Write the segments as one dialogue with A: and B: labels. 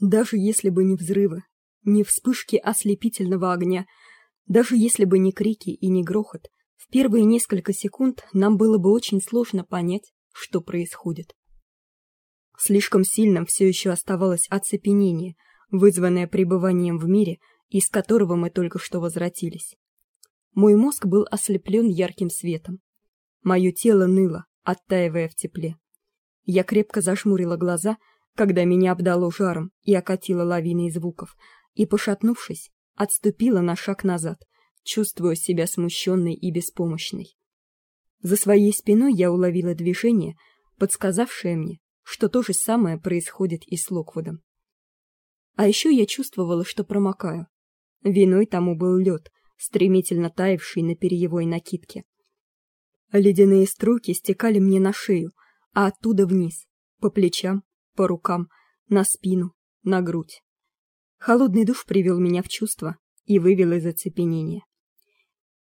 A: Даже если бы не взрывы, не вспышки ослепительного огня, даже если бы не крики и не грохот, в первые несколько секунд нам было бы очень сложно понять, что происходит. Слишком сильным все еще оставалось оцепенение, вызванное пребыванием в мире, из которого мы только что возвратились. Мой мозг был ослеплен ярким светом. Мое тело ныло, оттаивая в тепле. Я крепко зажмурила глаза, когда меня обдало жаром и окатило лавиной звуков, и, пошатнувшись, отступила на шаг назад, чувствуя себя смущенной и беспомощной. За своей спиной я уловила движение, подсказавшее мне, что то же самое происходит и с Локвудом. А еще я чувствовала, что промокаю. Виной тому был лед, стремительно таявший на перьевой накидке. Ледяные струйки стекали мне на шею, а оттуда вниз, по плечам, по рукам, на спину, на грудь. Холодный душ привел меня в чувство и вывел из оцепенения.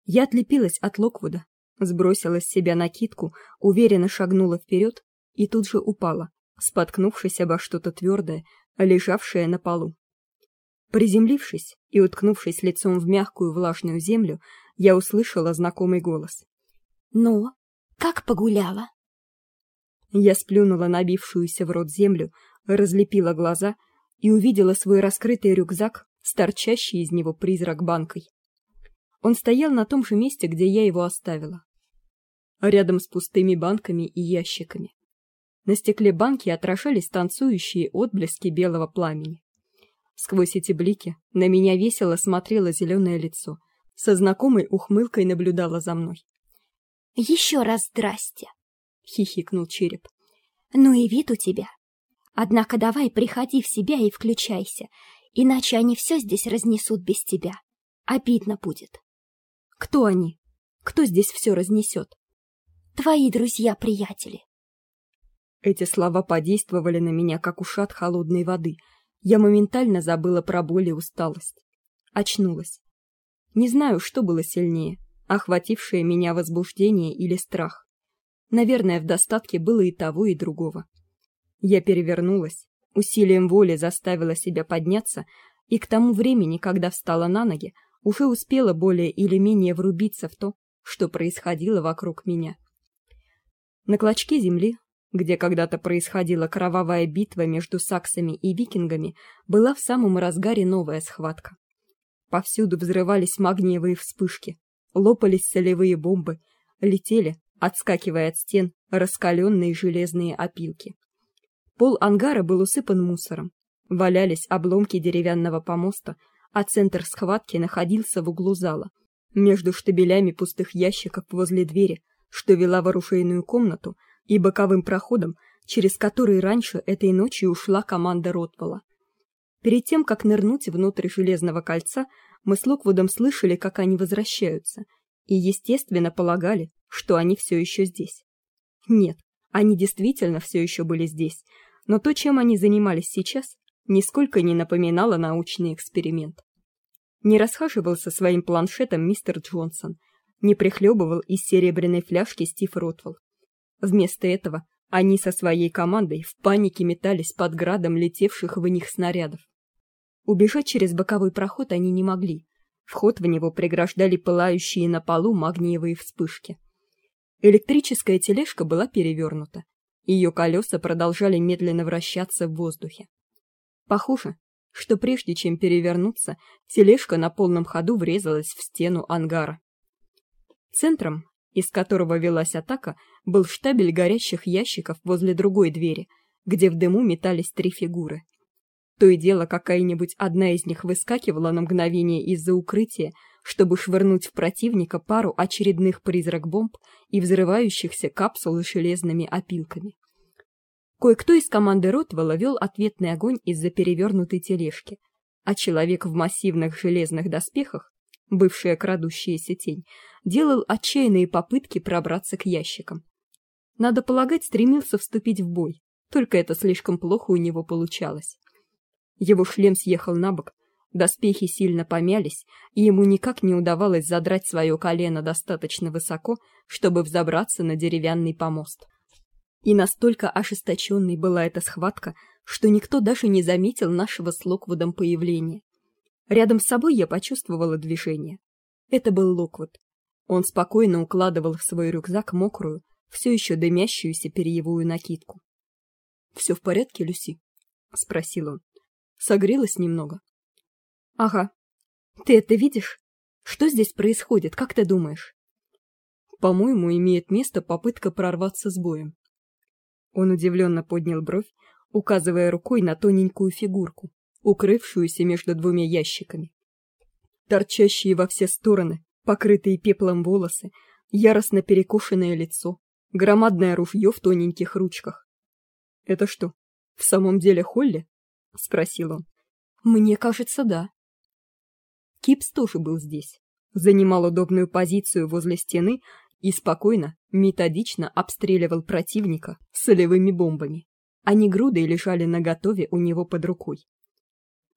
A: Я отлепилась от Локвуда, сбросила с себя накидку, уверенно шагнула вперед и тут же упала, споткнувшись обо что-то твердое, лежавшее на полу. Приземлившись и уткнувшись лицом в мягкую влажную землю, я услышала знакомый голос.
B: «Ну, как погуляла?»
A: Я сплюнула набившуюся в рот землю, разлепила глаза и увидела свой раскрытый рюкзак с из него призрак банкой. Он стоял на том же месте, где я его оставила, рядом с пустыми банками и ящиками. На стекле банки отражались танцующие отблески белого пламени. Сквозь эти блики на меня весело смотрело зеленое лицо, со знакомой ухмылкой наблюдало за мной.
B: Еще раз здрасте,
A: хихикнул череп.
B: Ну и вид у тебя. Однако давай приходи в себя и включайся, иначе они все здесь разнесут без тебя. Обидно будет.
A: Кто они? Кто здесь все разнесет?
B: Твои друзья-приятели.
A: Эти слова подействовали на меня, как ушат холодной воды. Я моментально забыла про боль и усталость. Очнулась. Не знаю, что было сильнее, охватившее меня возбуждение или страх. Наверное, в достатке было и того, и другого. Я перевернулась, усилием воли заставила себя подняться, и к тому времени, когда встала на ноги, уже успела более или менее врубиться в то, что происходило вокруг меня. На клочке земли, где когда-то происходила кровавая битва между саксами и викингами, была в самом разгаре новая схватка. Повсюду взрывались магниевые вспышки, лопались солевые бомбы, летели, отскакивая от стен, раскаленные железные опилки. Пол ангара был усыпан мусором. Валялись обломки деревянного помоста, а центр схватки находился в углу зала, между штабелями пустых ящиков возле двери, что вела в оружейную комнату, и боковым проходом, через который раньше этой ночью ушла команда Ротвола. Перед тем, как нырнуть внутрь железного кольца, мы с Локвудом слышали, как они возвращаются, и, естественно, полагали, что они все еще здесь. Нет, они действительно все еще были здесь, но то, чем они занимались сейчас, нисколько не напоминало научный эксперимент. Не расхаживал со своим планшетом мистер Джонсон, не прихлебывал из серебряной фляжки Стив Ротвелл. Вместо этого они со своей командой в панике метались под градом летевших в них снарядов. Убежать через боковой проход они не могли. Вход в него преграждали пылающие на полу магниевые вспышки. Электрическая тележка была перевернута. Ее колеса продолжали медленно вращаться в воздухе. Похоже, что прежде чем перевернуться, тележка на полном ходу врезалась в стену ангара. Центром, из которого велась атака, был штабель горящих ящиков возле другой двери, где в дыму метались три фигуры. То и дело какая-нибудь одна из них выскакивала на мгновение из-за укрытия, чтобы швырнуть в противника пару очередных призрак-бомб и взрывающихся капсул с железными опилками. Кое-кто из команды Ротвелла вел ответный огонь из-за перевернутой тележки, а человек в массивных железных доспехах, бывшая крадущаяся тень, делал отчаянные попытки пробраться к ящикам. Надо полагать, стремился вступить в бой, только это слишком плохо у него получалось. Его шлем съехал на бок, Доспехи сильно помялись, и ему никак не удавалось задрать свое колено достаточно высоко, чтобы взобраться на деревянный помост. И настолько ожесточенной была эта схватка, что никто даже не заметил нашего с Локвудом появления. Рядом с собой я почувствовала движение. Это был Локвуд. Он спокойно укладывал в свой рюкзак мокрую, все еще дымящуюся перьевую накидку. Все в порядке, Люси? спросил он. Согрелась немного. Ага. Ты это видишь? Что здесь происходит, как ты думаешь? По-моему, имеет место попытка прорваться с боем. Он удивленно поднял бровь, указывая рукой на тоненькую фигурку, укрывшуюся между двумя ящиками. Торчащие во все стороны, покрытые пеплом волосы, яростно перекошенное лицо, громадное ружье в тоненьких ручках. Это что, в самом деле Холли? Спросил он. Мне кажется, да. Кипс тоже был здесь, занимал удобную позицию возле стены и спокойно, методично обстреливал противника солевыми бомбами. Они грудой лежали наготове у него под рукой.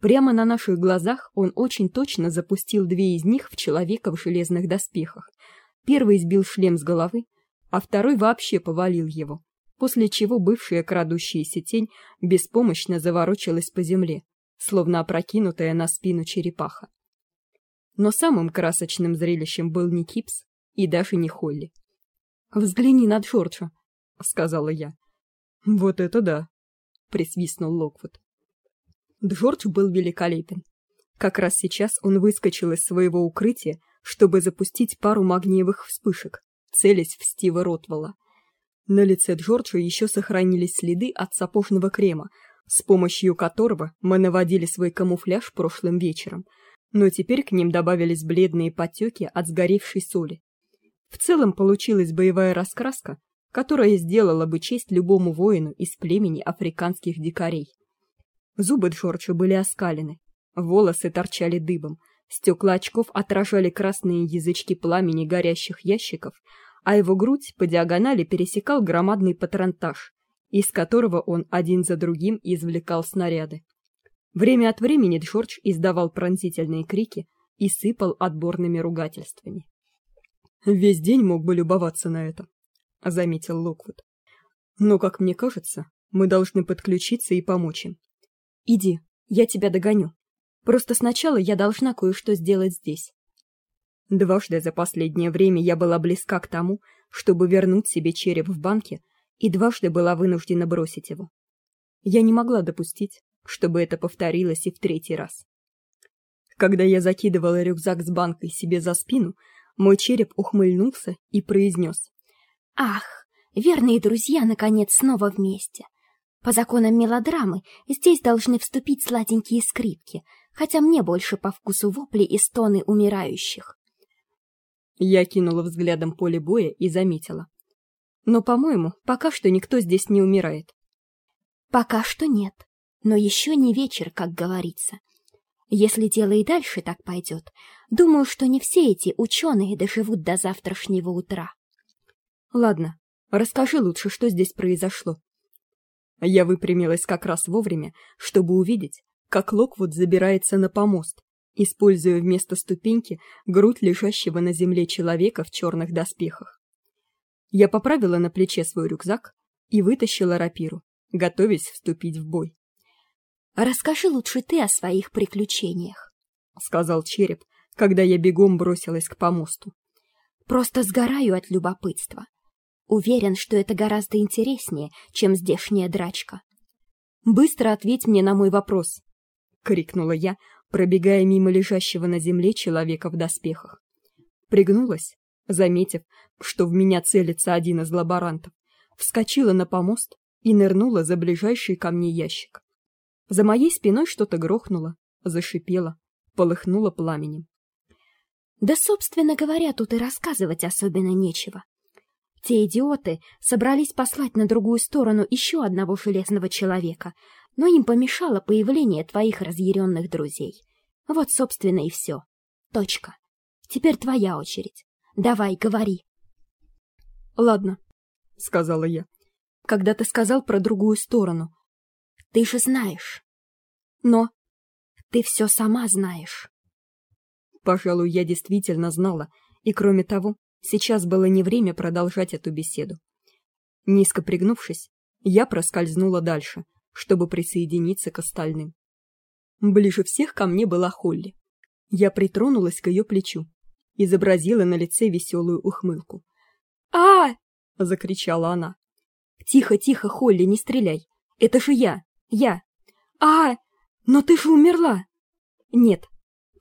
A: Прямо на наших глазах он очень точно запустил две из них в человека в железных доспехах. Первый сбил шлем с головы, а второй вообще повалил его, после чего бывшая крадущаяся тень беспомощно заворочилась по земле, словно опрокинутая на спину черепаха. Но самым красочным зрелищем был не Кипс и даже не Холли. «Взгляни на Джорджа», — сказала я. «Вот это да!» — присвистнул Локвуд. Джордж был великолепен. Как раз сейчас он выскочил из своего укрытия, чтобы запустить пару магниевых вспышек, целясь в Стива Ротвелла. На лице Джорджа еще сохранились следы от сапожного крема, с помощью которого мы наводили свой камуфляж прошлым вечером, но теперь к ним добавились бледные потеки от сгоревшей соли. В целом получилась боевая раскраска, которая сделала бы честь любому воину из племени африканских дикарей. Зубы Джорджа были оскалены, волосы торчали дыбом, стекла очков отражали красные язычки пламени горящих ящиков, а его грудь по диагонали пересекал громадный патронтаж, из которого он один за другим извлекал снаряды. Время от времени Джордж издавал пронзительные крики и сыпал отборными ругательствами. Весь день мог бы любоваться на это, заметил Локвуд. Но, как мне кажется, мы должны подключиться и помочь им. Иди, я тебя догоню. Просто сначала я должна кое-что сделать здесь. Дважды за последнее время я была близка к тому, чтобы вернуть себе череп в банке, и дважды была вынуждена бросить его. Я не могла допустить, чтобы это повторилось и в третий раз. Когда я закидывала рюкзак с банкой себе за спину, мой череп ухмыльнулся и произнес.
B: «Ах, верные друзья, наконец, снова вместе. По законам мелодрамы здесь должны вступить сладенькие скрипки, хотя мне больше по вкусу вопли и стоны умирающих».
A: Я кинула взглядом поле боя и заметила. «Но, по-моему, пока что никто здесь не умирает».
B: «Пока что нет, но еще не вечер, как говорится. Если дело и дальше так пойдет, думаю, что не все эти ученые доживут до завтрашнего утра.
A: Ладно, расскажи лучше, что здесь произошло. Я выпрямилась как раз вовремя, чтобы увидеть, как Локвуд забирается на помост, используя вместо ступеньки грудь лежащего на земле человека в черных доспехах. Я поправила на плече свой рюкзак и вытащила рапиру, готовясь вступить в бой.
B: Расскажи лучше ты о своих приключениях,
A: сказал череп, когда я бегом бросилась к помосту.
B: Просто сгораю от любопытства. Уверен, что это гораздо интереснее, чем здешняя драчка.
A: Быстро ответь мне на мой вопрос, крикнула я, пробегая мимо лежащего на земле человека в доспехах. Пригнулась, заметив, что в меня целится один из лаборантов, вскочила на помост и нырнула за ближайший ко мне ящик. За моей спиной что-то грохнуло, зашипело, полыхнуло пламенем.
B: Да, собственно говоря, тут и рассказывать особенно нечего. Те идиоты собрались послать на другую сторону еще одного железного человека, но им помешало появление твоих разъяренных друзей. Вот, собственно, и все. Точка. Теперь твоя очередь. Давай, говори.
A: Ладно, сказала я. Когда ты сказал про другую сторону,
B: ты же знаешь.
A: Но
B: ты все сама знаешь.
A: Пожалуй, я действительно знала, и кроме того, сейчас было не время продолжать эту беседу. Низко пригнувшись, я проскользнула дальше, чтобы присоединиться к остальным. Ближе всех ко мне была Холли. Я притронулась к ее плечу, изобразила на лице веселую ухмылку.
B: а
A: закричала она. «Тихо, тихо, Холли, не стреляй! Это же я! Я!»
B: «А, но ты же умерла!»
A: «Нет,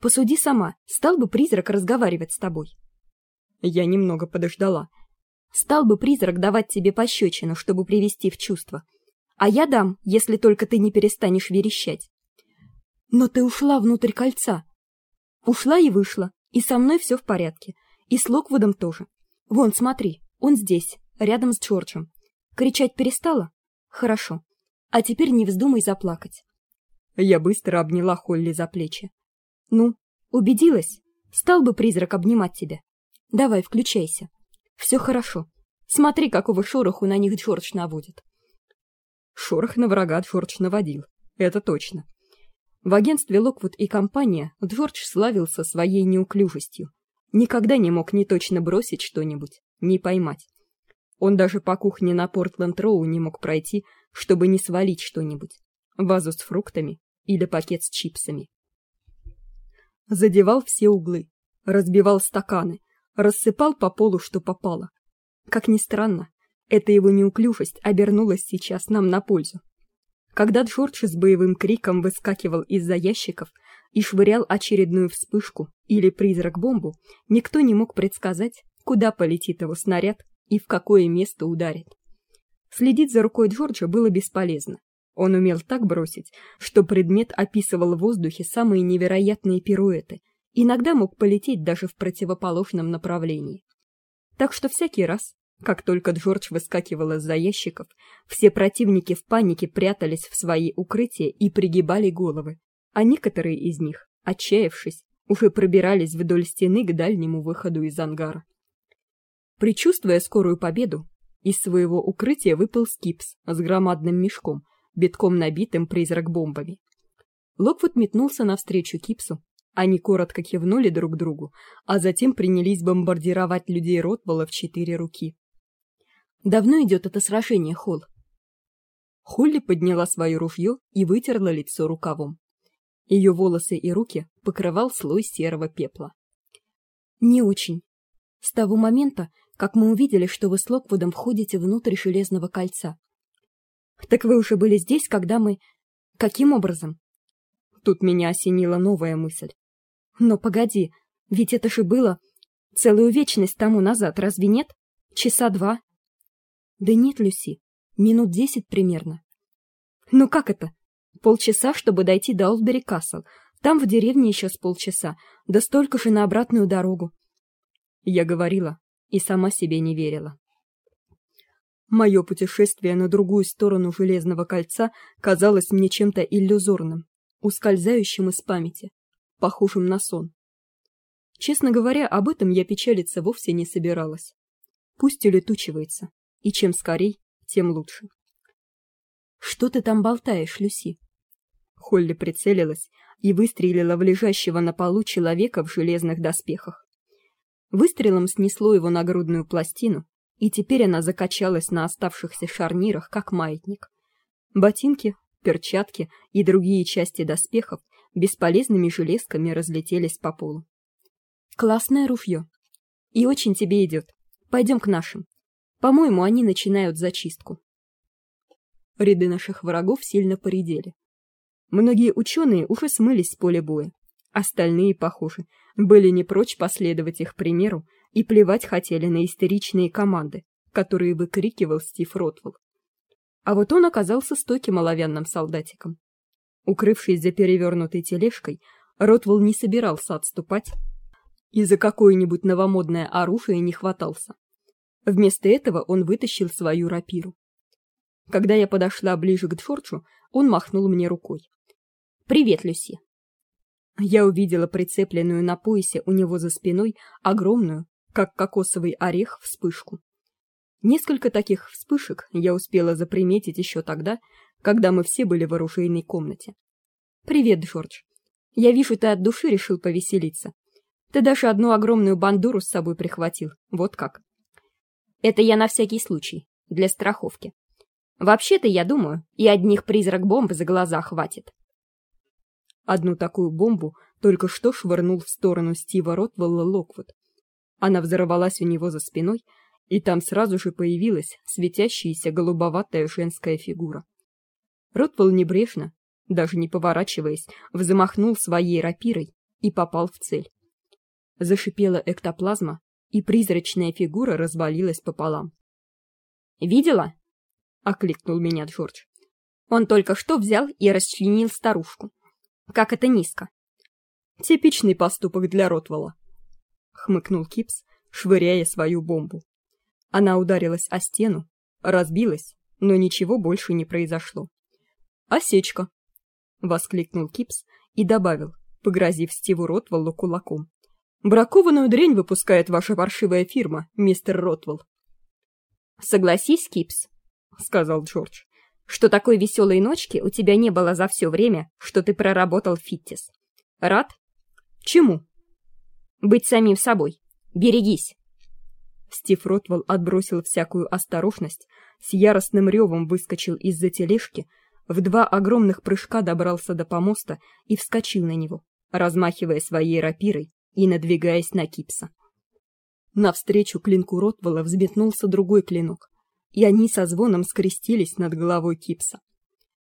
A: посуди сама, стал бы призрак разговаривать с тобой?» Я немного подождала. «Стал бы призрак давать тебе пощечину, чтобы привести в чувство. А я дам, если только ты не перестанешь верещать». «Но ты ушла внутрь кольца». «Ушла и вышла, и со мной все в порядке, и с Локвудом тоже. Вон, смотри, он здесь, рядом с Джорджем. Кричать перестала? Хорошо. А теперь не вздумай заплакать. Я быстро обняла Холли за плечи. Ну, убедилась? Стал бы призрак обнимать тебя. Давай, включайся. Все хорошо. Смотри, какого шороху на них Джордж наводит. Шорох на врага Джордж наводил. Это точно. В агентстве Локвуд и компания Джордж славился своей неуклюжестью. Никогда не мог ни точно бросить что-нибудь, ни поймать. Он даже по кухне на Портленд-Роу не мог пройти, чтобы не свалить что-нибудь. Вазу с фруктами или пакет с чипсами. Задевал все углы, разбивал стаканы, рассыпал по полу, что попало. Как ни странно, эта его неуклюжесть обернулась сейчас нам на пользу. Когда Джордж с боевым криком выскакивал из-за ящиков и швырял очередную вспышку или призрак-бомбу, никто не мог предсказать, куда полетит его снаряд и в какое место ударит. Следить за рукой Джорджа было бесполезно. Он умел так бросить, что предмет описывал в воздухе самые невероятные пируэты, иногда мог полететь даже в противоположном направлении. Так что всякий раз, как только Джордж выскакивал из-за ящиков, все противники в панике прятались в свои укрытия и пригибали головы, а некоторые из них, отчаявшись, уже пробирались вдоль стены к дальнему выходу из ангара. Предчувствуя скорую победу, из своего укрытия выпал Скипс с громадным мешком, битком набитым призрак-бомбами. Локвуд метнулся навстречу Кипсу, они коротко кивнули друг другу, а затем принялись бомбардировать людей Ротвелла в четыре руки. «Давно идет это сражение, Холл?» Холли подняла свое ружье и вытерла лицо рукавом. Ее волосы и руки покрывал слой серого пепла. «Не очень. С того момента, как мы увидели, что вы с Локвудом входите внутрь железного кольца. Так вы уже были здесь, когда мы... Каким образом? Тут меня осенила новая мысль. Но погоди, ведь это же было целую вечность тому назад, разве нет? Часа два? Да нет, Люси, минут десять примерно. Ну как это? Полчаса, чтобы дойти до Олдбери Касл. Там в деревне еще с полчаса, да столько же на обратную дорогу. Я говорила, и сама себе не верила. Мое путешествие на другую сторону железного кольца казалось мне чем-то иллюзорным, ускользающим из памяти, похожим на сон. Честно говоря, об этом я печалиться вовсе не собиралась. Пусть улетучивается, и чем скорей, тем лучше. Что ты там болтаешь, Люси? Холли прицелилась и выстрелила в лежащего на полу человека в железных доспехах. Выстрелом снесло его нагрудную пластину, и теперь она закачалась на оставшихся шарнирах, как маятник. Ботинки, перчатки и другие части доспехов бесполезными железками разлетелись по полу. Классное ружье. И очень тебе идет. Пойдем к нашим. По-моему, они начинают зачистку. Ряды наших врагов сильно поредели. Многие ученые уже смылись с поля боя. Остальные, похоже, были не прочь последовать их примеру и плевать хотели на истеричные команды, которые выкрикивал Стив Ротвелл. А вот он оказался стойким оловянным солдатиком. Укрывшись за перевернутой тележкой, Ротвелл не собирался отступать и за какое-нибудь новомодное оружие не хватался. Вместо этого он вытащил свою рапиру. Когда я подошла ближе к Джорджу, он махнул мне рукой. «Привет, Люси. Я увидела прицепленную на поясе у него за спиной огромную, как кокосовый орех, вспышку. Несколько таких вспышек я успела заприметить еще тогда, когда мы все были в оружейной комнате. Привет, Джордж. Я вижу, ты от души решил повеселиться. Ты даже одну огромную бандуру с собой прихватил. Вот как. Это я на всякий случай.
B: для страховки. Вообще-то, я думаю, и одних призрак бомбы за глаза хватит.
A: Одну такую бомбу только что швырнул в сторону Стива Ротвелла Локвуд. Она взорвалась у него за спиной, и там сразу же появилась светящаяся голубоватая женская фигура. Ротвелл небрежно, даже не поворачиваясь, взмахнул своей рапирой и попал в цель. Зашипела эктоплазма, и призрачная фигура развалилась пополам.
B: «Видела?»
A: — окликнул меня Джордж.
B: «Он только что взял и расчленил старушку. Как это низко!»
A: «Типичный поступок для Ротвелла», — хмыкнул Кипс, швыряя свою бомбу. Она ударилась о стену, разбилась, но ничего больше не произошло. «Осечка!» — воскликнул Кипс и добавил, погрозив Стиву Ротвеллу кулаком. «Бракованную дрянь выпускает ваша паршивая фирма, мистер Ротвелл».
B: «Согласись, Кипс», — сказал Джордж, «что такой веселой ночки у тебя не было за все время, что ты проработал в Фиттис. Рад?»
A: «Чему?»
B: «Быть самим собой. Берегись».
A: Стив Ротвелл отбросил всякую осторожность, с яростным ревом выскочил из-за тележки, в два огромных прыжка добрался до помоста и вскочил на него, размахивая своей рапирой и надвигаясь на Кипса. Навстречу клинку Ротвелла взметнулся другой клинок, и они со звоном скрестились над головой Кипса.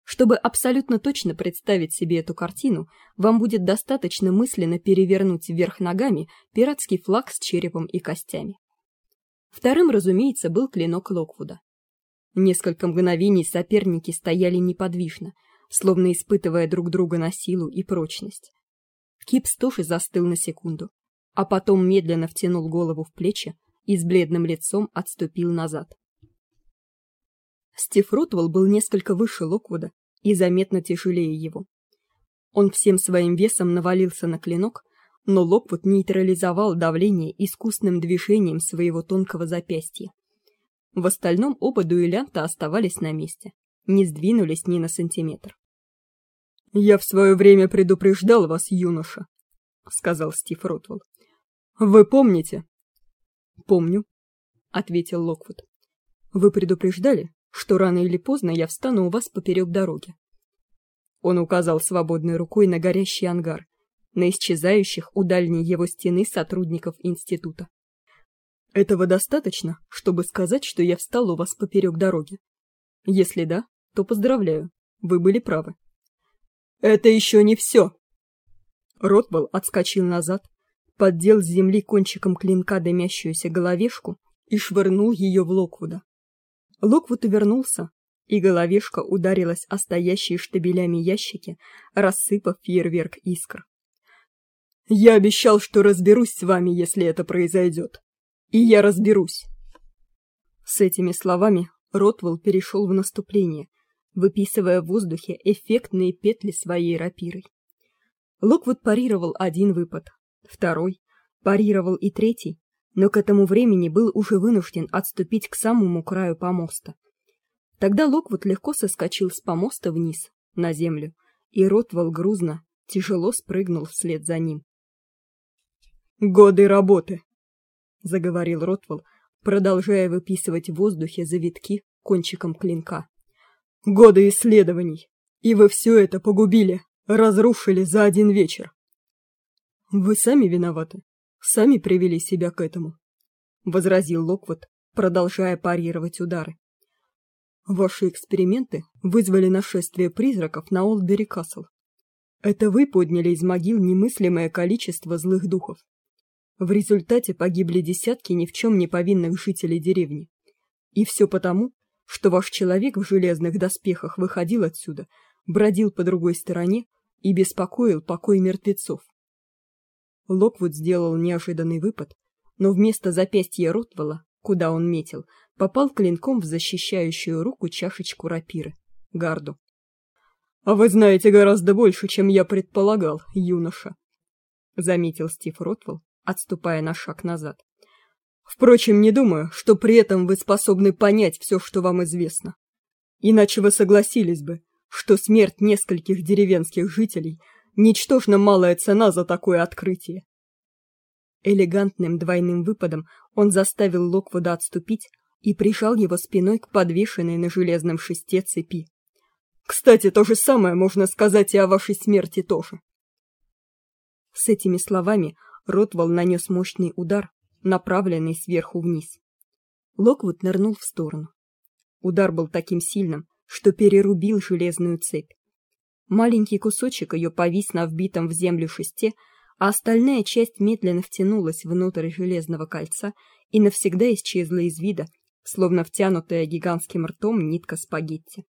A: Чтобы абсолютно точно представить себе эту картину, вам будет достаточно мысленно перевернуть вверх ногами пиратский флаг с черепом и костями. Вторым, разумеется, был клинок Локвуда. Несколько мгновений соперники стояли неподвижно, словно испытывая друг друга на силу и прочность. Кипс тоже застыл на секунду, а потом медленно втянул голову в плечи и с бледным лицом отступил назад. Стив Ротвелл был несколько выше Локвуда и заметно тяжелее его. Он всем своим весом навалился на клинок, но Локвуд нейтрализовал давление искусным движением своего тонкого запястья. В остальном оба дуэлянта оставались на месте, не сдвинулись ни на сантиметр. «Я в свое время предупреждал вас, юноша», — сказал Стив Ротвелл. Вы помните? Помню, ответил Локвуд. Вы предупреждали, что рано или поздно я встану у вас поперек дороги. Он указал свободной рукой на горящий ангар, на исчезающих у дальней его стены сотрудников института. Этого достаточно, чтобы сказать, что я встал у вас поперек дороги. Если да, то поздравляю, вы были правы. Это еще не все. Ротвелл отскочил назад, поддел с земли кончиком клинка дымящуюся головешку и швырнул ее в Локвуда. Локвуд увернулся, и головешка ударилась о стоящие штабелями ящики, рассыпав фейерверк искр. «Я обещал, что разберусь с вами, если это произойдет. И я разберусь!» С этими словами Ротвелл перешел в наступление, выписывая в воздухе эффектные петли своей рапирой. Локвуд парировал один выпад, второй, парировал и третий, но к этому времени был уже вынужден отступить к самому краю помоста. Тогда Локвуд легко соскочил с помоста вниз, на землю, и Ротвелл грузно, тяжело спрыгнул вслед за ним. «Годы работы!» — заговорил Ротвелл, продолжая выписывать в воздухе завитки кончиком клинка. «Годы исследований! И вы все это погубили, разрушили за один вечер!» Вы сами виноваты. Сами привели себя к этому, возразил Локвуд, продолжая парировать удары. Ваши эксперименты вызвали нашествие призраков на Олдбери Касл. Это вы подняли из могил немыслимое количество злых духов. В результате погибли десятки ни в чем не повинных жителей деревни. И все потому, что ваш человек в железных доспехах выходил отсюда, бродил по другой стороне и беспокоил покой мертвецов. Локвуд сделал неожиданный выпад, но вместо запястья Ротвелла, куда он метил, попал клинком в защищающую руку чашечку рапиры, гарду. «А вы знаете гораздо больше, чем я предполагал, юноша», — заметил Стив Ротвелл, отступая на шаг назад. «Впрочем, не думаю, что при этом вы способны понять все, что вам известно. Иначе вы согласились бы, что смерть нескольких деревенских жителей — Ничтожно малая цена за такое открытие. Элегантным двойным выпадом он заставил Локвуда отступить и прижал его спиной к подвешенной на железном шесте цепи. Кстати, то же самое можно сказать и о вашей смерти тоже. С этими словами Ротвал нанес мощный удар, направленный сверху вниз. Локвуд нырнул в сторону. Удар был таким сильным, что перерубил железную цепь. Маленький кусочек ее повис на вбитом в землю шесте, а остальная часть медленно втянулась внутрь железного кольца и навсегда исчезла из вида, словно втянутая гигантским ртом нитка спагетти.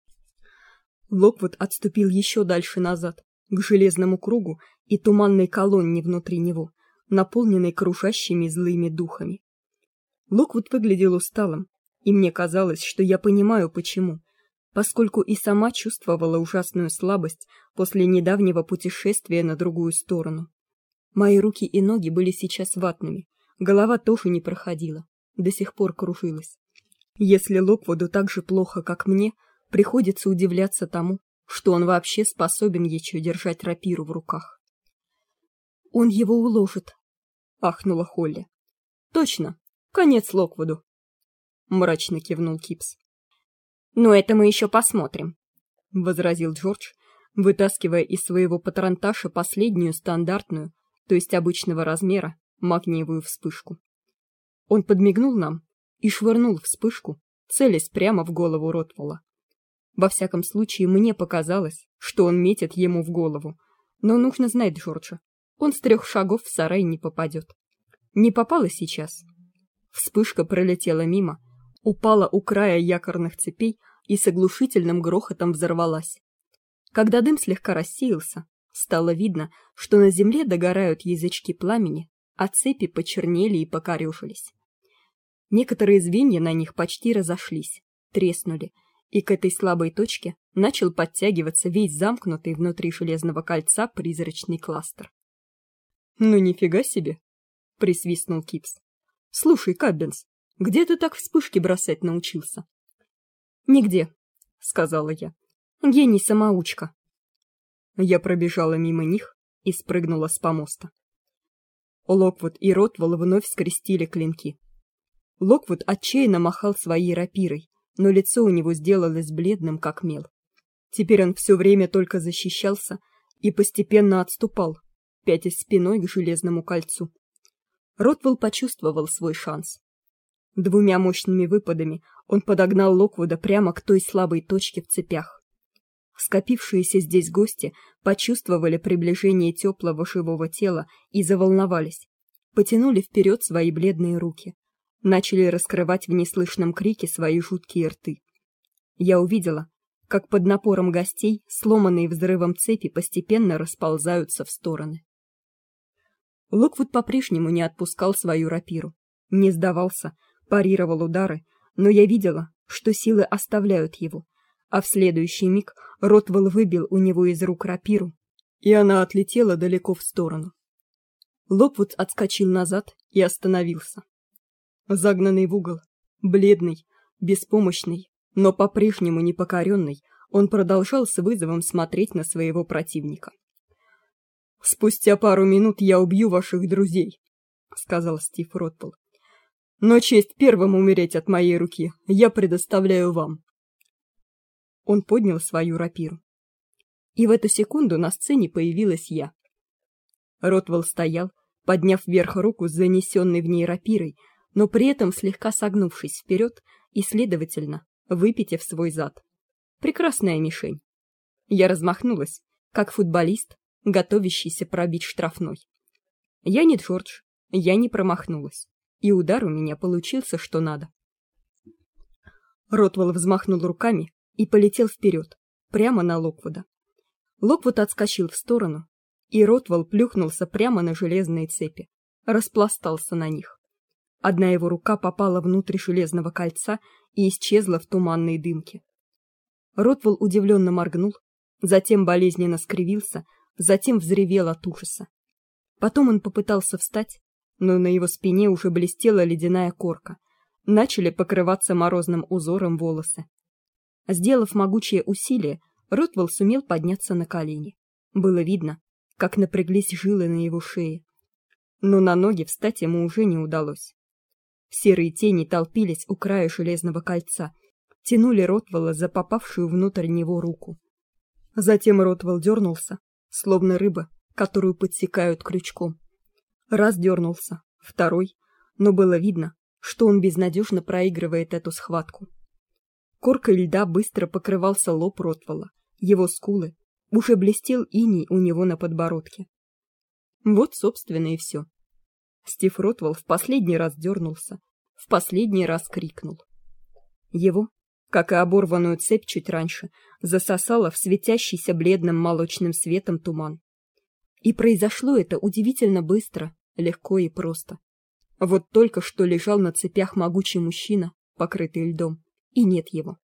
A: Локвуд отступил еще дальше назад, к железному кругу и туманной колонне внутри него, наполненной крушащими злыми духами. Локвуд выглядел усталым, и мне казалось, что я понимаю почему, поскольку и сама чувствовала ужасную слабость после недавнего путешествия на другую сторону. Мои руки и ноги были сейчас ватными, голова тоже не проходила, до сих пор кружилась. Если Локвуду так же плохо, как мне, приходится удивляться тому, что он вообще способен еще держать рапиру в руках. Он его уложит, ахнула Холли. Точно, конец Локвуду. Мрачно кивнул Кипс.
B: Но это мы еще посмотрим,
A: возразил Джордж, вытаскивая из своего патронташа последнюю стандартную, то есть обычного размера, магниевую вспышку. Он подмигнул нам и швырнул вспышку, целясь прямо в голову Ротвола. Во всяком случае, мне показалось, что он метит ему в голову, но нужно знать Джорджа. Он с трех шагов в сарай не попадет. Не попало сейчас. Вспышка пролетела мимо, упала у края якорных цепей и с оглушительным грохотом взорвалась. Когда дым слегка рассеялся, стало видно, что на земле догорают язычки пламени, а цепи почернели и покорёжились. Некоторые звенья на них почти разошлись, треснули, и к этой слабой точке начал подтягиваться весь замкнутый внутри железного кольца призрачный кластер. «Ну нифига себе!» — присвистнул Кипс. «Слушай, Каббинс, где ты так вспышки бросать научился?
B: Нигде, сказала я. Гений-самоучка.
A: Я пробежала мимо них и спрыгнула с помоста. Локвуд и Ротвелл вновь скрестили клинки. Локвуд отчаянно махал своей рапирой, но лицо у него сделалось бледным, как мел. Теперь он все время только защищался и постепенно отступал, пятясь спиной к железному кольцу. Ротвелл почувствовал свой шанс. Двумя мощными выпадами он подогнал Локвуда прямо к той слабой точке в цепях. Скопившиеся здесь гости почувствовали приближение теплого живого тела и заволновались. Потянули вперед свои бледные руки. Начали раскрывать в неслышном крике свои жуткие рты. Я увидела, как под напором гостей сломанные взрывом цепи постепенно расползаются в стороны. Локвуд по-прежнему не отпускал свою рапиру, не сдавался, парировал удары, но я видела, что силы оставляют его, а в следующий миг Ротвелл выбил у него из рук рапиру, и она отлетела далеко в сторону. Локвуд отскочил назад и остановился. Загнанный в угол, бледный, беспомощный, но по-прежнему непокоренный, он продолжал с вызовом смотреть на своего противника. «Спустя пару минут я убью ваших друзей», — сказал Стив Ротвелл. Но честь первым умереть от моей руки я предоставляю вам. Он поднял свою рапиру. И в эту секунду на сцене появилась я. Ротвелл стоял, подняв вверх руку с занесенной в ней рапирой, но при этом слегка согнувшись вперед и, следовательно, выпитив свой зад. Прекрасная мишень. Я размахнулась, как футболист, готовящийся пробить штрафной. Я не Джордж, я не промахнулась и удар у меня получился что надо. Ротвелл взмахнул руками и полетел вперед, прямо на Локвуда. Локвуд отскочил в сторону, и Ротвелл плюхнулся прямо на железные цепи, распластался на них. Одна его рука попала внутрь железного кольца и исчезла в туманной дымке. Ротвелл удивленно моргнул, затем болезненно скривился, затем взревел от ужаса. Потом он попытался встать, но на его спине уже блестела ледяная корка. Начали покрываться морозным узором волосы. Сделав могучее усилие, Ротвелл сумел подняться на колени. Было видно, как напряглись жилы на его шее. Но на ноги встать ему уже не удалось. Серые тени толпились у края железного кольца, тянули Ротвелла за попавшую внутрь него руку. Затем Ротвелл дернулся, словно рыба, которую подсекают крючком. Раз дернулся, второй, но было видно, что он безнадежно проигрывает эту схватку. Коркой льда быстро покрывался лоб Ротвелла, его скулы, уже блестел иней у него на подбородке. Вот, собственно, и все. Стив Ротвелл в последний раз дернулся, в последний раз крикнул. Его, как и оборванную цепь чуть раньше, засосало в светящийся бледным молочным светом туман. И произошло это удивительно быстро, легко и просто. Вот только что лежал на цепях могучий мужчина, покрытый льдом, и нет его.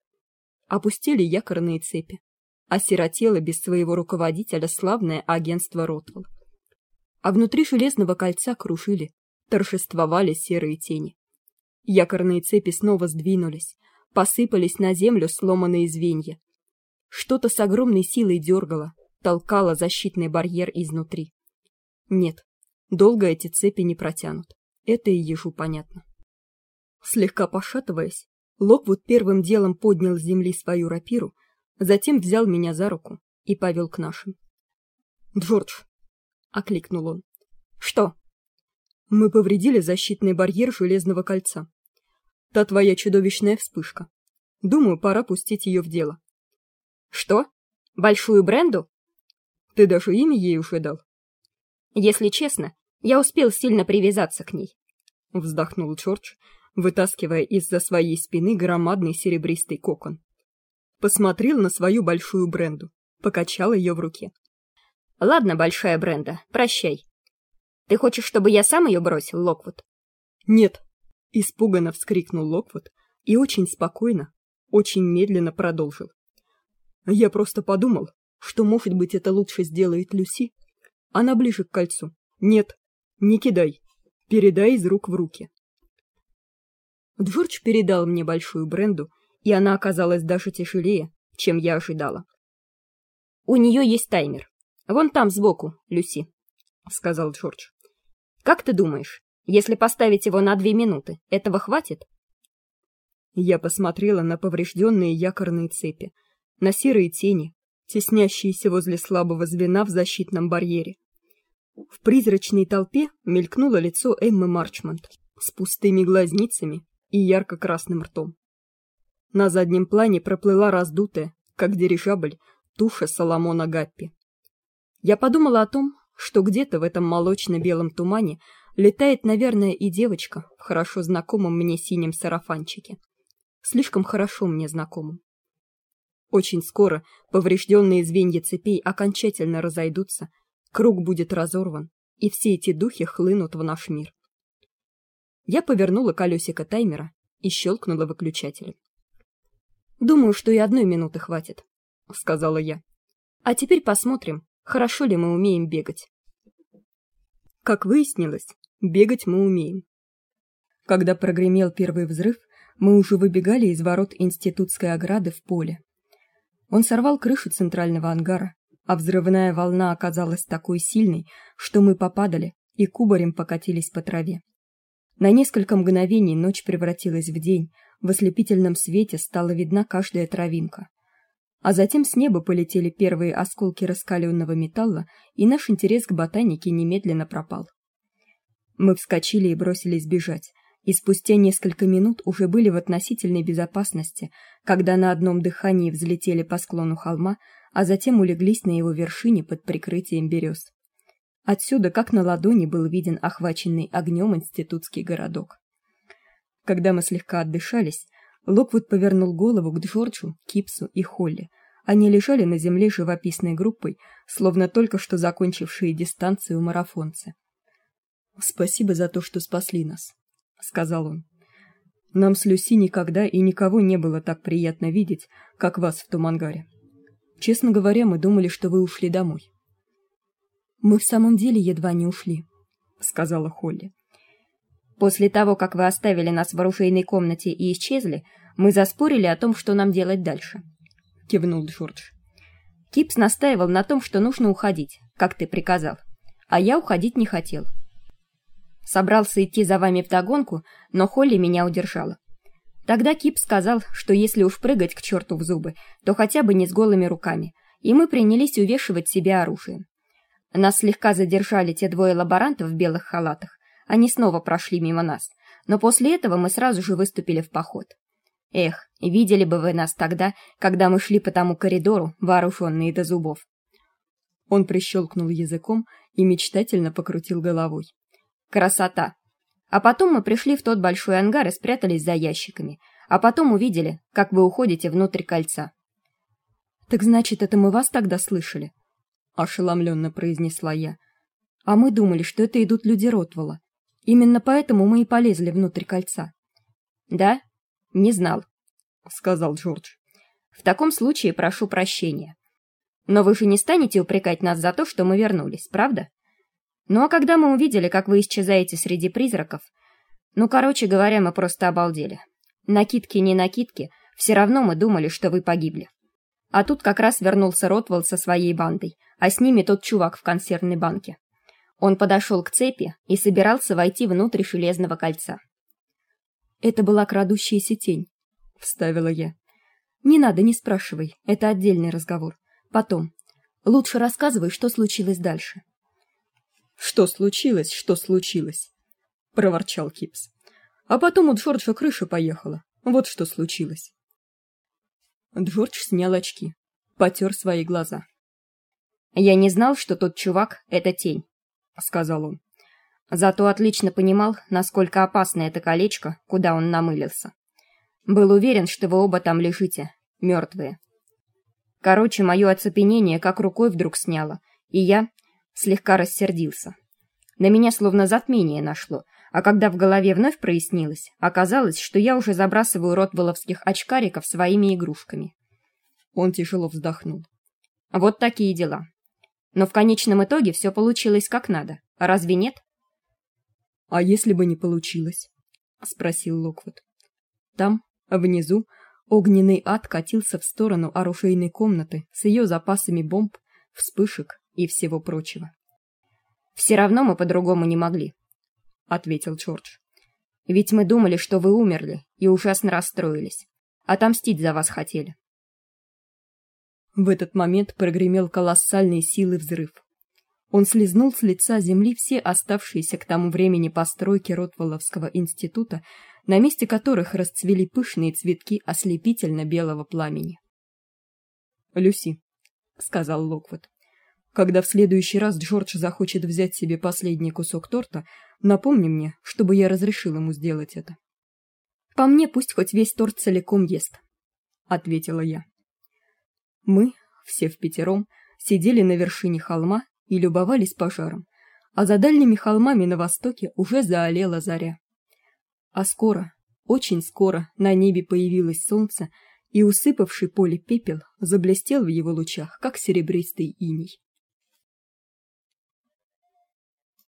A: Опустили якорные цепи. Осиротело без своего руководителя славное агентство Ротвелл а внутри железного кольца кружили, торжествовали серые тени. Якорные цепи снова сдвинулись, посыпались на землю сломанные звенья. Что-то с огромной силой дергало, толкало защитный барьер изнутри. Нет, долго эти цепи не протянут. Это и ежу понятно. Слегка пошатываясь, Локвуд первым делом поднял с земли свою рапиру, затем взял меня за руку и повел к нашим. «Джордж, — окликнул он. «Что?» «Мы повредили защитный барьер Железного кольца. Та твоя чудовищная вспышка. Думаю, пора пустить ее в дело».
B: «Что? Большую бренду?»
A: «Ты даже имя ей уже дал?»
B: «Если честно, я успел сильно привязаться к ней», —
A: вздохнул Джордж, вытаскивая из-за своей спины громадный серебристый кокон. Посмотрел на свою большую бренду, покачал ее в руке.
B: Ладно, большая Бренда, прощай. Ты хочешь, чтобы я сам ее бросил, Локвуд?
A: Нет, испуганно вскрикнул Локвуд и очень спокойно, очень медленно продолжил. Я просто подумал, что, может быть, это лучше сделает Люси. Она ближе к кольцу. Нет, не кидай. Передай из рук в руки. Джордж передал мне большую бренду, и она оказалась даже тяжелее, чем я ожидала.
B: У нее есть таймер. Вон там сбоку, Люси, — сказал Джордж. Как ты думаешь, если поставить его на две минуты, этого хватит?
A: Я посмотрела на поврежденные якорные цепи, на серые тени, теснящиеся возле слабого звена в защитном барьере. В призрачной толпе мелькнуло лицо Эммы Марчмонт с пустыми глазницами и ярко-красным ртом. На заднем плане проплыла раздутая, как дирижабль, туша Соломона Гаппи. Я подумала о том, что где-то в этом молочно-белом тумане летает, наверное, и девочка в хорошо знакомом мне синем сарафанчике. Слишком хорошо мне знакомым. Очень скоро поврежденные звенья цепей окончательно разойдутся, круг будет разорван, и все эти духи хлынут в наш мир. Я повернула колесико таймера и щелкнула выключателем. «Думаю, что и одной минуты хватит», — сказала я. «А теперь посмотрим, хорошо ли мы умеем бегать. Как выяснилось, бегать мы умеем. Когда прогремел первый взрыв, мы уже выбегали из ворот институтской ограды в поле. Он сорвал крышу центрального ангара, а взрывная волна оказалась такой сильной, что мы попадали и кубарем покатились по траве. На несколько мгновений ночь превратилась в день, в ослепительном свете стала видна каждая травинка а затем с неба полетели первые осколки раскаленного металла, и наш интерес к ботанике немедленно пропал. Мы вскочили и бросились бежать, и спустя несколько минут уже были в относительной безопасности, когда на одном дыхании взлетели по склону холма, а затем улеглись на его вершине под прикрытием берез. Отсюда, как на ладони, был виден охваченный огнем институтский городок. Когда мы слегка отдышались, Локвуд повернул голову к Джорджу, Кипсу и Холли. Они лежали на земле живописной группой, словно только что закончившие дистанцию марафонцы. Спасибо за то, что спасли нас, сказал он. Нам с Люси никогда и никого не было так приятно видеть, как вас в том ангаре. Честно говоря, мы думали, что вы ушли домой. Мы в самом деле едва не ушли, сказала Холли.
B: После того, как вы оставили нас в оружейной комнате и исчезли, мы заспорили о том, что нам делать дальше.
A: Кивнул Джордж.
B: Кипс настаивал на том, что нужно уходить, как ты приказал. А я уходить не хотел.
A: Собрался идти за вами вдогонку, но Холли меня удержала. Тогда Кип сказал, что если уж прыгать к черту в зубы, то хотя бы не с голыми руками, и мы принялись увешивать себе оружие. Нас слегка задержали те двое лаборантов в белых халатах. Они снова прошли мимо нас, но после этого мы сразу же выступили в поход. Эх, видели бы вы нас тогда, когда мы шли по тому коридору, вооруженные до зубов. Он прищелкнул языком и мечтательно покрутил головой. Красота. А потом мы пришли в тот большой ангар и спрятались за ящиками, а потом увидели, как вы уходите внутрь кольца. Так значит, это мы вас тогда слышали, ошеломленно произнесла я. А мы думали, что это идут люди Ротвола. Именно поэтому мы и полезли внутрь кольца. Да? Не знал, сказал Джордж. В таком случае прошу прощения. Но вы же не станете упрекать нас за то, что мы вернулись, правда? Ну а когда мы увидели, как вы исчезаете среди призраков, ну, короче говоря, мы просто обалдели. Накидки не накидки, все равно мы думали, что вы погибли. А тут как раз вернулся Ротвелл со своей бандой, а с ними тот чувак в консервной банке. Он подошел к цепи и собирался войти внутрь железного кольца. Это была крадущаяся тень, вставила я. Не надо, не спрашивай, это отдельный разговор. Потом. Лучше рассказывай, что случилось дальше. Что случилось, что случилось, проворчал Кипс. А потом у Джорджа крыша поехала. Вот что случилось. Джордж снял очки, потер свои глаза. Я не знал, что тот чувак это тень, сказал он. Зато отлично понимал, насколько опасно это колечко, куда он намылился. Был уверен, что вы оба там лежите, мертвые. Короче, мое оцепенение как рукой вдруг сняло, и я слегка рассердился. На меня словно затмение нашло, а когда в голове вновь прояснилось, оказалось, что я уже забрасываю ротвелловских очкариков своими игрушками. Он тяжело вздохнул. Вот такие дела. Но в конечном итоге все получилось как надо. Разве нет? А если бы не получилось? спросил Локвуд. Там, внизу, Огненный ад катился в сторону оружейной комнаты с ее запасами бомб, вспышек и всего прочего. Все равно мы по-другому не могли, ответил Джордж. Ведь мы думали, что вы умерли и ужасно расстроились. Отомстить за вас хотели. В этот момент прогремел колоссальной силы взрыв. Он слезнул с лица земли все оставшиеся к тому времени постройки Ротволовского института на месте которых расцвели пышные цветки ослепительно-белого пламени. «Люси», — сказал Локвуд, — «когда в следующий раз Джордж захочет взять себе последний кусок торта, напомни мне, чтобы я разрешил ему сделать это». «По мне пусть хоть весь торт целиком ест», — ответила я. Мы, все в пятером, сидели на вершине холма и любовались пожаром, а за дальними холмами на востоке уже заолела заря. А скоро, очень скоро на небе появилось солнце, и усыпавший поле пепел заблестел в его лучах, как серебристый иней.